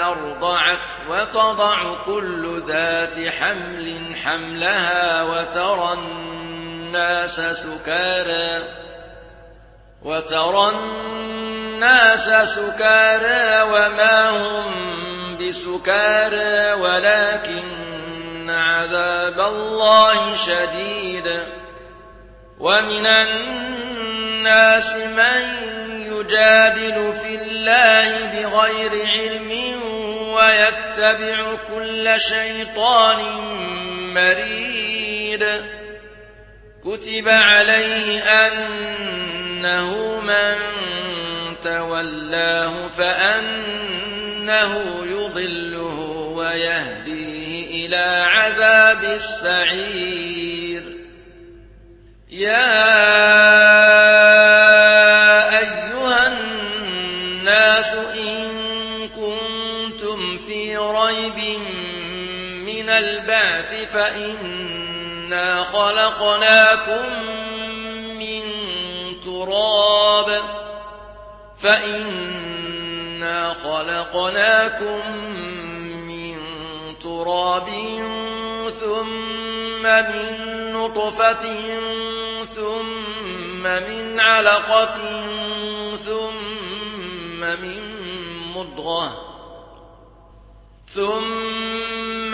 أرضعت وتضع كل ذات حمل حملها وترى الناس سكارى وترى الناس سكارى وما هم بسكارى ولكن عذاب الله شديد. ومن الناس من يجادل في الله بغير علم ويتبع كل شيطان مريد. كتب عليه أنه من تولاه فأنه يضله ويهديه إلى عذاب السعير. يا البعث فإنا خلقناكم من تراب فإنا خلقناكم من تراب ثم من نطفة ثم من علقة ثم من مضغة ثم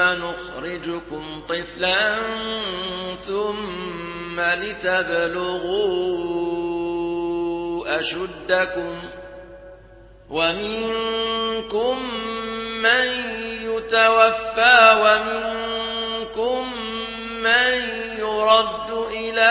نخرجكم طفلا ثم لتبلغوا أشدكم ومنكم من يتوفى ومنكم من يرد إلى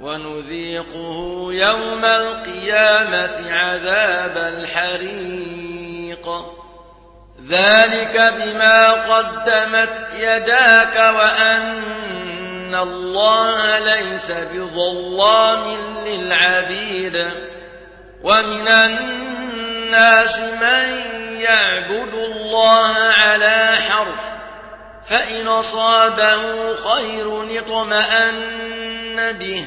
ونذيقه يوم القيامة عذاب الحريق. ذلك بما قدمت يداك وأن الله ليس بظلام للعبيد. ومن الناس من يعبد الله على حرف فإن أصابه خير اطمأن به.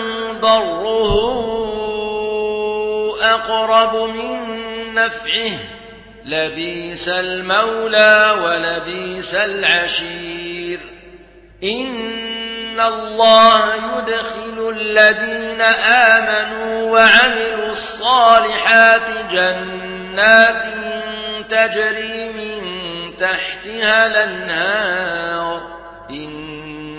ضره أقرب من نفعه. لبيس المولى ولبيس العشير. إن الله يدخل الذين آمنوا وعملوا الصالحات جنات تجري من تحتها الأنهار. إن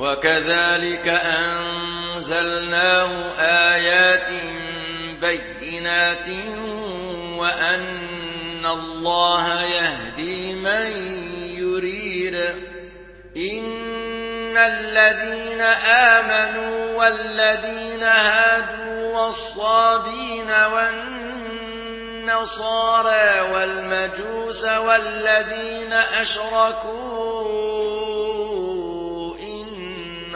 وكذلك أنزلناه آيات بينات وأن الله يهدي من يريد. إن الذين آمنوا والذين هادوا والصابين والنصارى والمجوس والذين أشركوا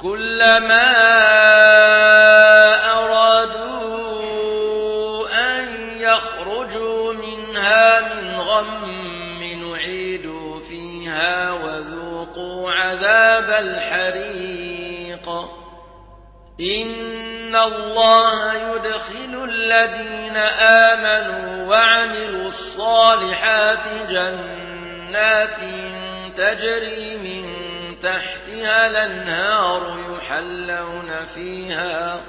كلما أرادوا أن يخرجوا منها من غم نعيدوا فيها وذوقوا عذاب الحريق. إن الله يدخل الذين آمنوا وعملوا الصالحات جنات تجري من تحتها الأنهار يحلون فيها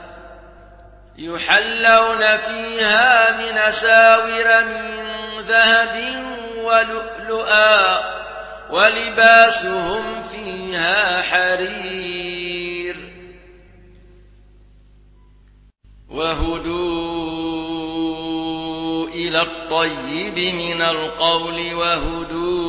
يحلون فيها من ساور من ذهب ولؤلؤا ولباسهم فيها حرير. وهدوا إلى الطيب من القول وهدوا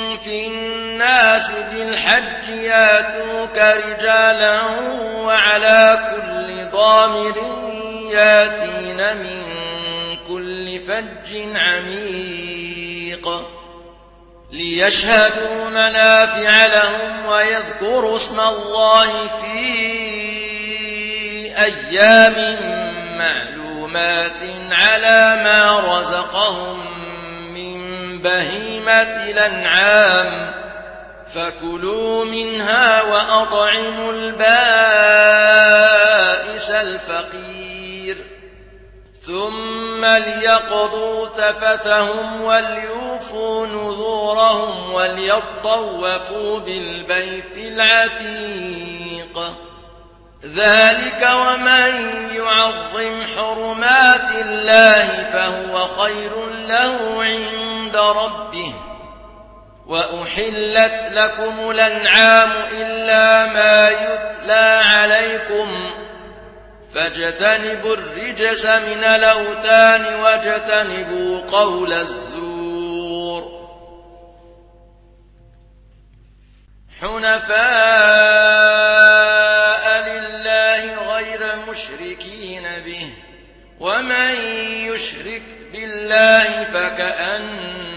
في الناس بالحج ياتوك رجالا وعلى كل ضامر ياتين من كل فج عميق ليشهدوا منافع لهم ويذكروا اسم الله في أيام معلومات على ما رزقهم بهيمة الأنعام. فكلوا منها وأطعموا البائس الفقير. ثم ليقضوا تفتهم وليوفوا نذورهم وليطوفوا بالبيت العتيق. ذلك ومن يعظم حرمات الله فهو خير له عند ربه. وأحلت لكم الأنعام إلا ما يتلى عليكم. فاجتنبوا الرجس من الأوثان واجتنبوا قول الزور. حنفاء ومن يشرك بالله فكأنما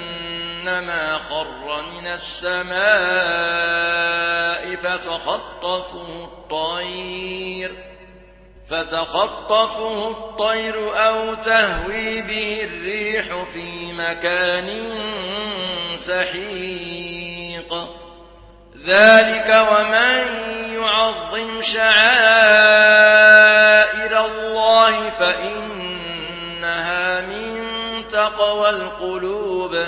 خر من السماء فتخطفه الطير فتخطفه الطير أو تهوي به الريح في مكان سحيق ذلك ومن يعظم شعائر الله فإنها من تقوى القلوب.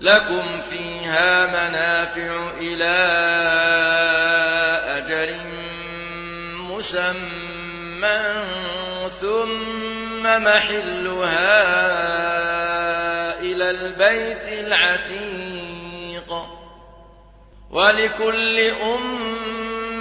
لكم فيها منافع إلى أجر مسمى ثم محلها إلى البيت العتيق. ولكل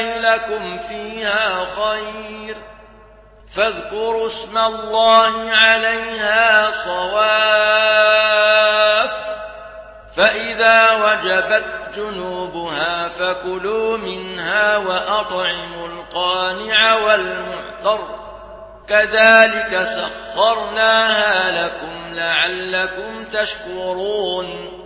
الله لكم فيها خير. فاذكروا اسم الله عليها صواف. فإذا وجبت جنوبها فكلوا منها وأطعموا القانع والمعتر كذلك سخرناها لكم لعلكم تشكرون.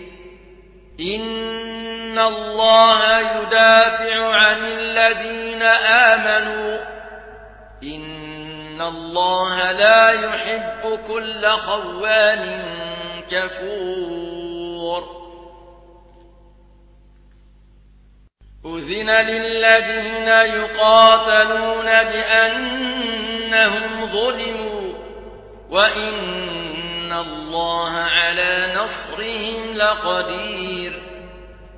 إن الله يدافع عن الذين آمنوا. إن الله لا يحب كل خوان كفور. أذن للذين يقاتلون بأنهم ظلموا. وإن الله على نصرهم لقدير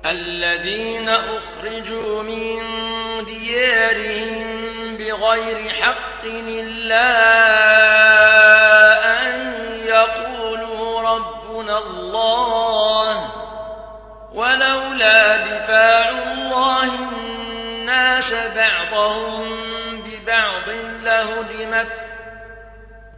الذين أخرجوا من ديارهم بغير حق إلا أن يقولوا ربنا الله ولولا دفاع الله الناس بعضهم ببعض لهدمت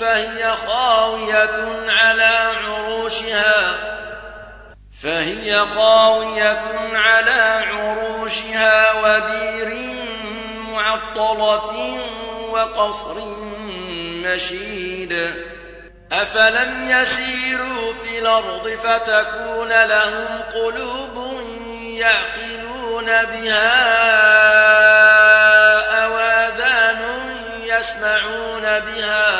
فهي خاوية على عروشها. فهي خاوية على عروشها وبير معطلة وقصر مشيد. أفلم يسيروا في الأرض فتكون لهم قلوب يعقلون بها أواذان يسمعون بها.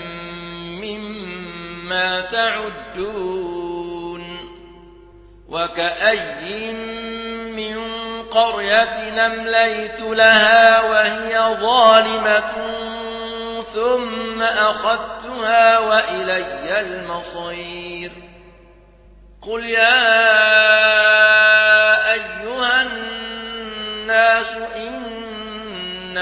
مما تعدون وكأي من قرية نمليت لها وهي ظالمة ثم أخذتها وإلي المصير قل يا أيها الناس إنما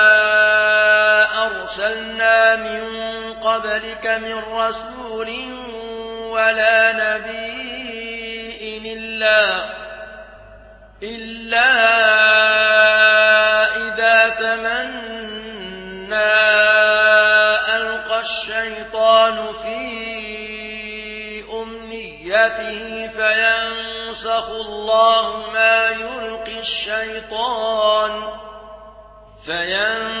قبلك من رسول ولا نبي إلا إلا إذا تمنى ألقى الشيطان في أمنيته فينسخ الله ما يلقي الشيطان فينسخ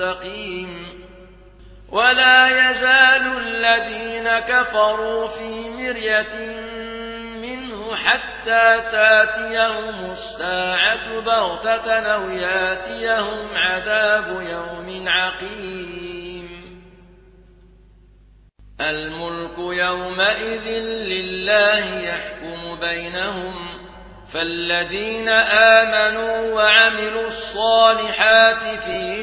مستقيم ولا يزال الذين كفروا في مرية منه حتى تاتيهم الساعة بغتة أو ياتيهم عذاب يوم عقيم. الملك يومئذ لله يحكم بينهم فالذين آمنوا وعملوا الصالحات في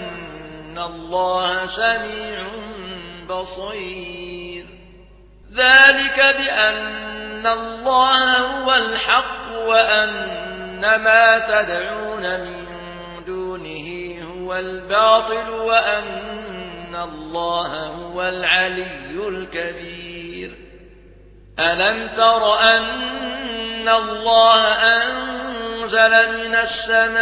الله سميع بصير ذلك بأن الله هو الحق وأن ما تدعون من هو الباطل وأن الله هو العلي الكبير ألم تر أن الله أنزل من السماء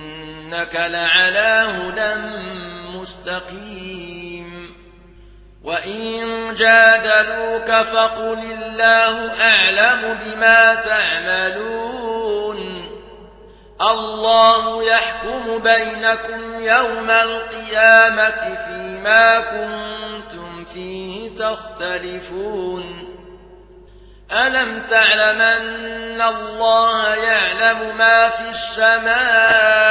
إنك لعلى هدى مستقيم. وإن جادلوك فقل الله أعلم بما تعملون. الله يحكم بينكم يوم القيامة فيما كنتم فيه تختلفون. ألم تعلم أن الله يعلم ما في السماء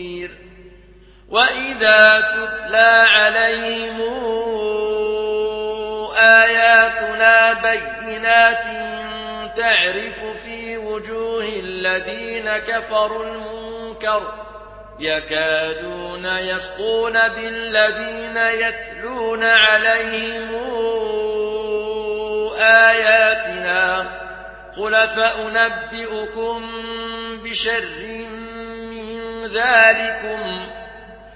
وإذا تتلى عليهم آياتنا بينات تعرف في وجوه الذين كفروا المنكر يكادون يسقون بالذين يتلون عليهم آياتنا قل فأنبئكم بشر من ذلكم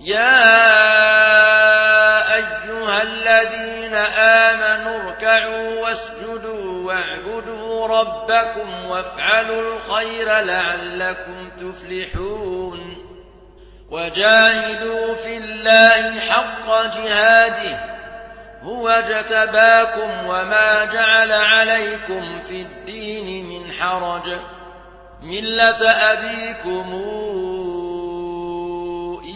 يا أيها الذين آمنوا اركعوا واسجدوا واعبدوا ربكم وافعلوا الخير لعلكم تفلحون وجاهدوا في الله حق جهاده هو اجتباكم وما جعل عليكم في الدين من حرج ملة أبيكم